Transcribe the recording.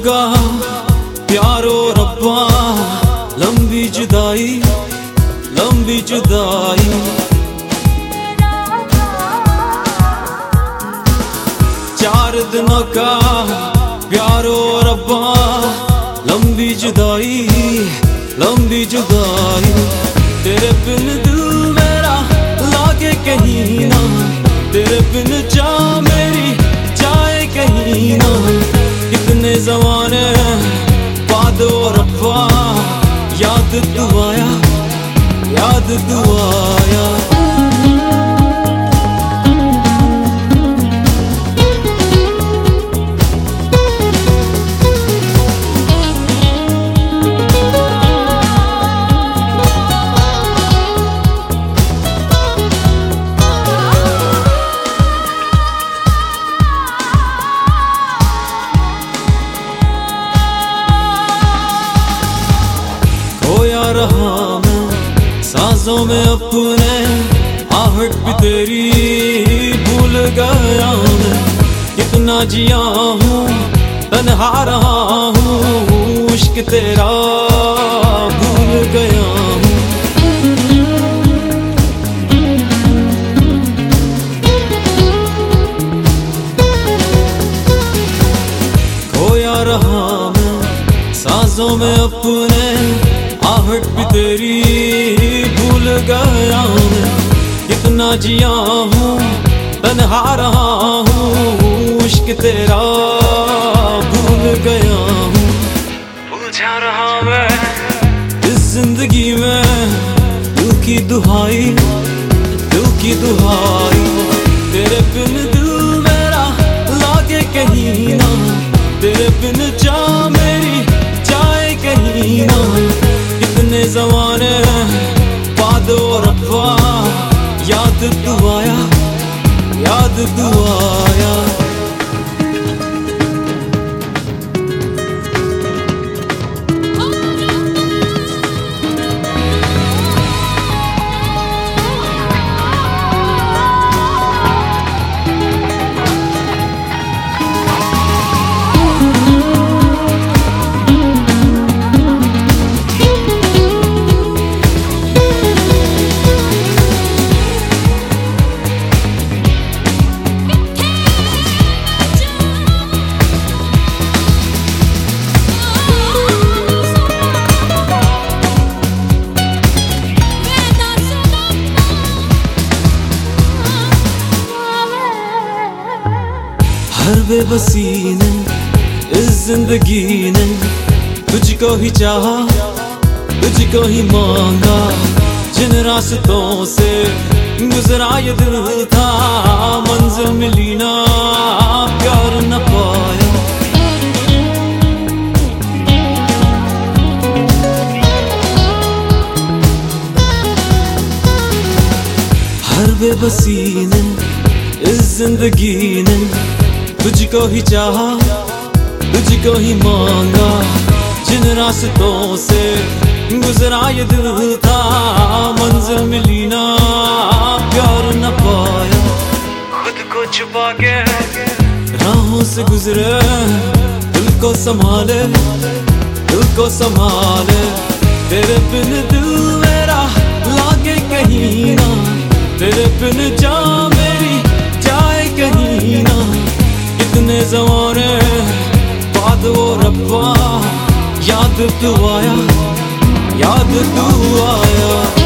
होगा प्यारो रब्बा, लंबी जुदाई लंबी जुदाई। चार दिनों का प्यारो रब्बा, लंबी जुदाई लंबी जुदाई। तेरे बिन दिल मेरा लागे कहीं ना, तेरे बिन जा कितने जमाने बाद रब्बा याद तू सांसों में अपने आहट भी तेरी भूल गया मैं कितना जिया हूँ, तन्हा रहा हूँ, इश्क तेरा भूल गया हूँ। खोया रहा मैं सांसों में अपने आहट भी तेरी गया हूँ कितना जिया हूँ तनहा रहा हूँ इश्क तेरा भूल गया हूँ। उलझा रहा मैं। इस ज़िंदगी में दुखी की दुहाई दुखी की दुहाई। बाद रब्बा याद तू आया याद हर बेबसी ने इस ज़िंदगी ने तुझको ही चाहा, तुझको ही मांगा। जिन रास्तों से गुजरा ये दिल था, मंजिल मिली ना, प्यार न पाया। हर बेबसी ने इस ज़िंदगी ने तुझको ही चाहा, तुझको ही मांगा। जिन रास्तों से गुजरा ये दिल था, मंजिल मिली ना, प्यार न पाया। खुद को छुपा के राहों से गुजरे, दिल को संभाले, दिल को संभाले। तेरे बिन दिल मेरा लागे कहीं ना, तेरे बिन जा मेरी जाए कहीं ना। कितने जमाने बाद वो रब्बा याद तू आया याद तू आया।